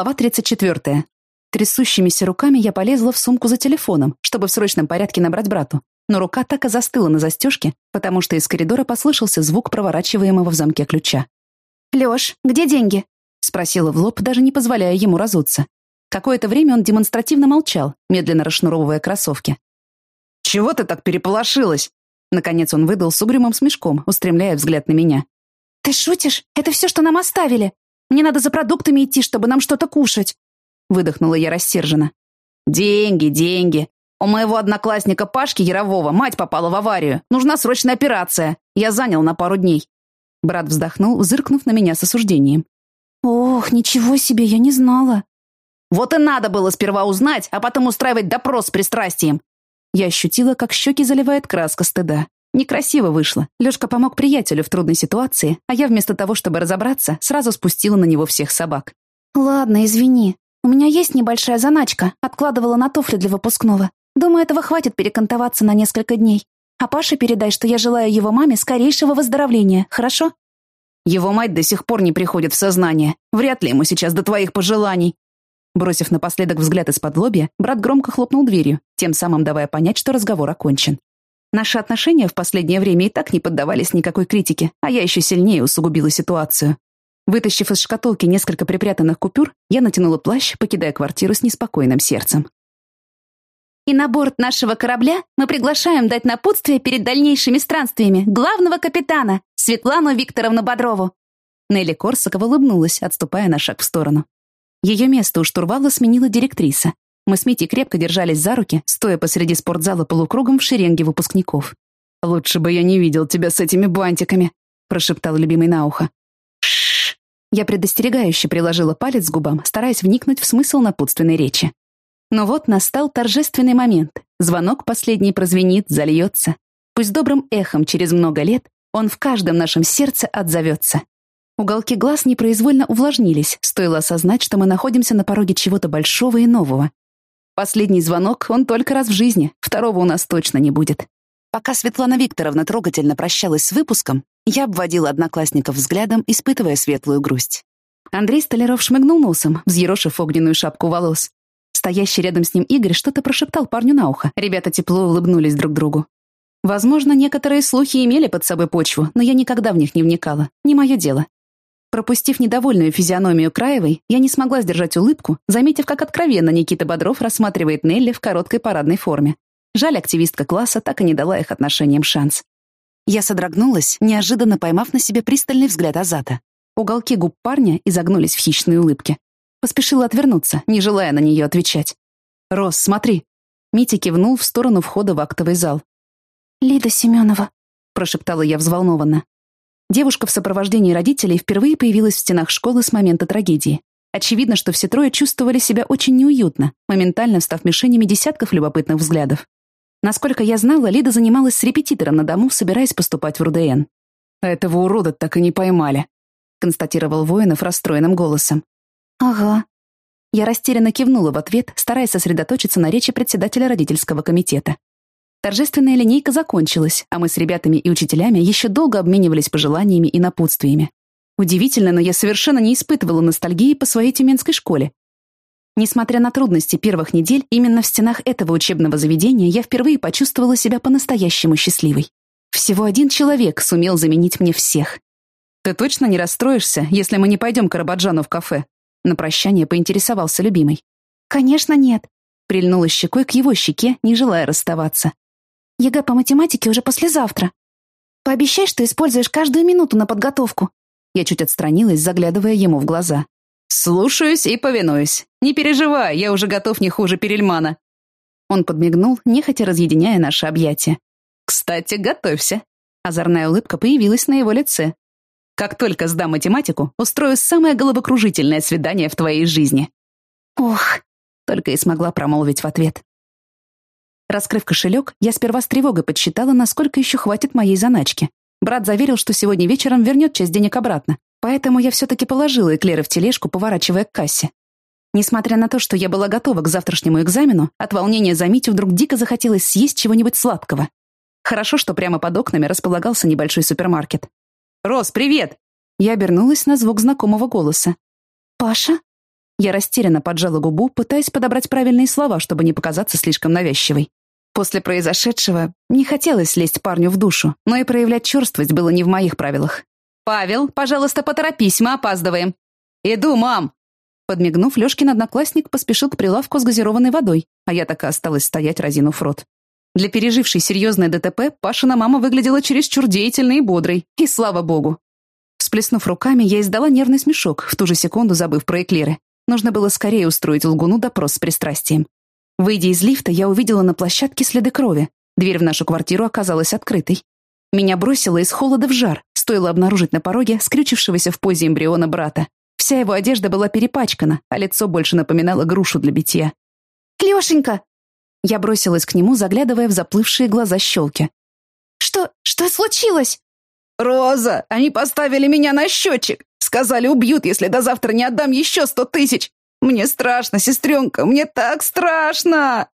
Глава 34. Трясущимися руками я полезла в сумку за телефоном, чтобы в срочном порядке набрать брату. Но рука так и застыла на застежке, потому что из коридора послышался звук проворачиваемого в замке ключа. «Лёш, где деньги?» — спросила в лоб, даже не позволяя ему разуться. Какое-то время он демонстративно молчал, медленно расшнуровывая кроссовки. «Чего ты так переполошилась?» Наконец он выдал с угрюмым смешком, устремляя взгляд на меня. «Ты шутишь? Это все, что нам оставили. Мне надо за продуктами идти, чтобы нам что-то кушать». Выдохнула я рассерженно. «Деньги, деньги. У моего одноклассника Пашки Ярового мать попала в аварию. Нужна срочная операция. Я занял на пару дней». Брат вздохнул, зыркнув на меня с осуждением. «Ох, ничего себе, я не знала». «Вот и надо было сперва узнать, а потом устраивать допрос с пристрастием». Я ощутила, как щеки заливает краска стыда. Некрасиво вышло. Лёшка помог приятелю в трудной ситуации, а я вместо того, чтобы разобраться, сразу спустила на него всех собак. «Ладно, извини. У меня есть небольшая заначка. Откладывала на туфли для выпускного. Думаю, этого хватит перекантоваться на несколько дней. А Паше передай, что я желаю его маме скорейшего выздоровления, хорошо?» «Его мать до сих пор не приходит в сознание. Вряд ли ему сейчас до твоих пожеланий». Бросив напоследок взгляд из-под лобья, брат громко хлопнул дверью, тем самым давая понять, что разговор окончен. Наши отношения в последнее время и так не поддавались никакой критике, а я еще сильнее усугубила ситуацию. Вытащив из шкатулки несколько припрятанных купюр, я натянула плащ, покидая квартиру с неспокойным сердцем. И на борт нашего корабля мы приглашаем дать напутствие перед дальнейшими странствиями главного капитана Светлану Викторовну Бодрову. Нелли Корсакова улыбнулась, отступая на шаг в сторону. Ее место у штурвала сменила директриса, мы с Митей крепко держались за руки, стоя посреди спортзала полукругом в шеренге выпускников. «Лучше бы я не видел тебя с этими бантиками», — прошептал любимый на ухо. Шш! Я предостерегающе приложила палец к губам, стараясь вникнуть в смысл напутственной речи. Но вот настал торжественный момент. Звонок последний прозвенит, зальется. Пусть добрым эхом через много лет он в каждом нашем сердце отзовется. Уголки глаз непроизвольно увлажнились, стоило осознать, что мы находимся на пороге чего-то большого и нового. Последний звонок, он только раз в жизни, второго у нас точно не будет. Пока Светлана Викторовна трогательно прощалась с выпуском, я обводила одноклассников взглядом, испытывая светлую грусть. Андрей Столяров шмыгнул носом, взъерошив огненную шапку волос. Стоящий рядом с ним Игорь что-то прошептал парню на ухо. Ребята тепло улыбнулись друг другу. Возможно, некоторые слухи имели под собой почву, но я никогда в них не вникала. Не мое дело. Пропустив недовольную физиономию Краевой, я не смогла сдержать улыбку, заметив, как откровенно Никита Бодров рассматривает Нелли в короткой парадной форме. Жаль, активистка класса так и не дала их отношениям шанс. Я содрогнулась, неожиданно поймав на себе пристальный взгляд Азата. Уголки губ парня изогнулись в хищной улыбке. Поспешила отвернуться, не желая на нее отвечать. «Рос, смотри!» Митя кивнул в сторону входа в актовый зал. «Лида Семенова», — прошептала я взволнованно. Девушка в сопровождении родителей впервые появилась в стенах школы с момента трагедии. Очевидно, что все трое чувствовали себя очень неуютно, моментально став мишенями десятков любопытных взглядов. Насколько я знала, Лида занималась с репетитором на дому, собираясь поступать в РУДН. «Этого урода так и не поймали», — констатировал Воинов расстроенным голосом. «Ага». Я растерянно кивнула в ответ, стараясь сосредоточиться на речи председателя родительского комитета. Торжественная линейка закончилась, а мы с ребятами и учителями еще долго обменивались пожеланиями и напутствиями. Удивительно, но я совершенно не испытывала ностальгии по своей тюменской школе. Несмотря на трудности первых недель, именно в стенах этого учебного заведения я впервые почувствовала себя по-настоящему счастливой. Всего один человек сумел заменить мне всех. «Ты точно не расстроишься, если мы не пойдем к Арабаджану в кафе?» На прощание поинтересовался любимый. «Конечно нет», — прильнула щекой к его щеке, не желая расставаться. ЕГЭ по математике уже послезавтра. Пообещай, что используешь каждую минуту на подготовку». Я чуть отстранилась, заглядывая ему в глаза. «Слушаюсь и повинуюсь. Не переживай, я уже готов не хуже Перельмана». Он подмигнул, нехотя разъединяя наши объятия. «Кстати, готовься». Озорная улыбка появилась на его лице. «Как только сдам математику, устрою самое головокружительное свидание в твоей жизни». «Ох», — только и смогла промолвить в ответ. Раскрыв кошелек, я сперва с тревогой подсчитала, насколько еще хватит моей заначки. Брат заверил, что сегодня вечером вернет часть денег обратно, поэтому я все-таки положила эклеры в тележку, поворачивая к кассе. Несмотря на то, что я была готова к завтрашнему экзамену, от волнения за Митю вдруг дико захотелось съесть чего-нибудь сладкого. Хорошо, что прямо под окнами располагался небольшой супермаркет. «Рос, привет!» Я обернулась на звук знакомого голоса. «Паша?» Я растерянно поджала губу, пытаясь подобрать правильные слова, чтобы не показаться слишком навязчивой. После произошедшего не хотелось лезть парню в душу, но и проявлять черствость было не в моих правилах. «Павел, пожалуйста, поторопись, мы опаздываем». «Иду, мам!» Подмигнув, Лёшкин одноклассник поспешил к прилавку с газированной водой, а я так и осталась стоять, разинув рот. Для пережившей серьезное ДТП Пашина мама выглядела чересчур деятельной и бодрой, и слава богу. Всплеснув руками, я издала нервный смешок, в ту же секунду забыв про эклеры. Нужно было скорее устроить лгуну допрос с пристрастием. Выйдя из лифта, я увидела на площадке следы крови. Дверь в нашу квартиру оказалась открытой. Меня бросило из холода в жар, стоило обнаружить на пороге скрючившегося в позе эмбриона брата. Вся его одежда была перепачкана, а лицо больше напоминало грушу для битья. «Лешенька!» Я бросилась к нему, заглядывая в заплывшие глаза щелки. «Что... что случилось?» «Роза, они поставили меня на счетчик. Сказали, убьют, если до завтра не отдам еще сто тысяч. Мне страшно, сестренка, мне так страшно!»